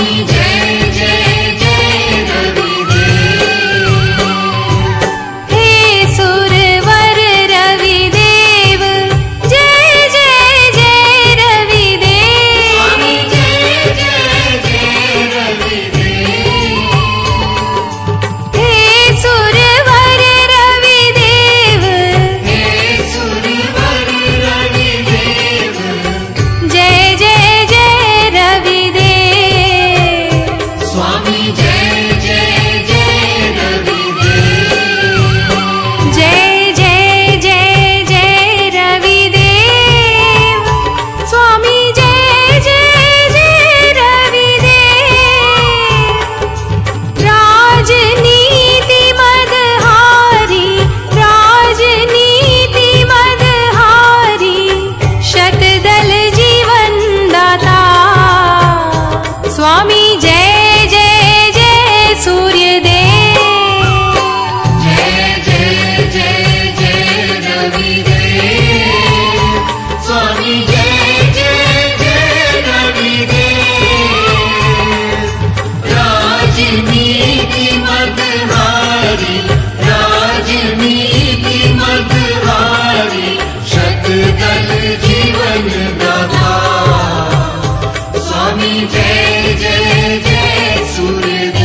be स्वामी जय जय जय सूर्य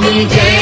me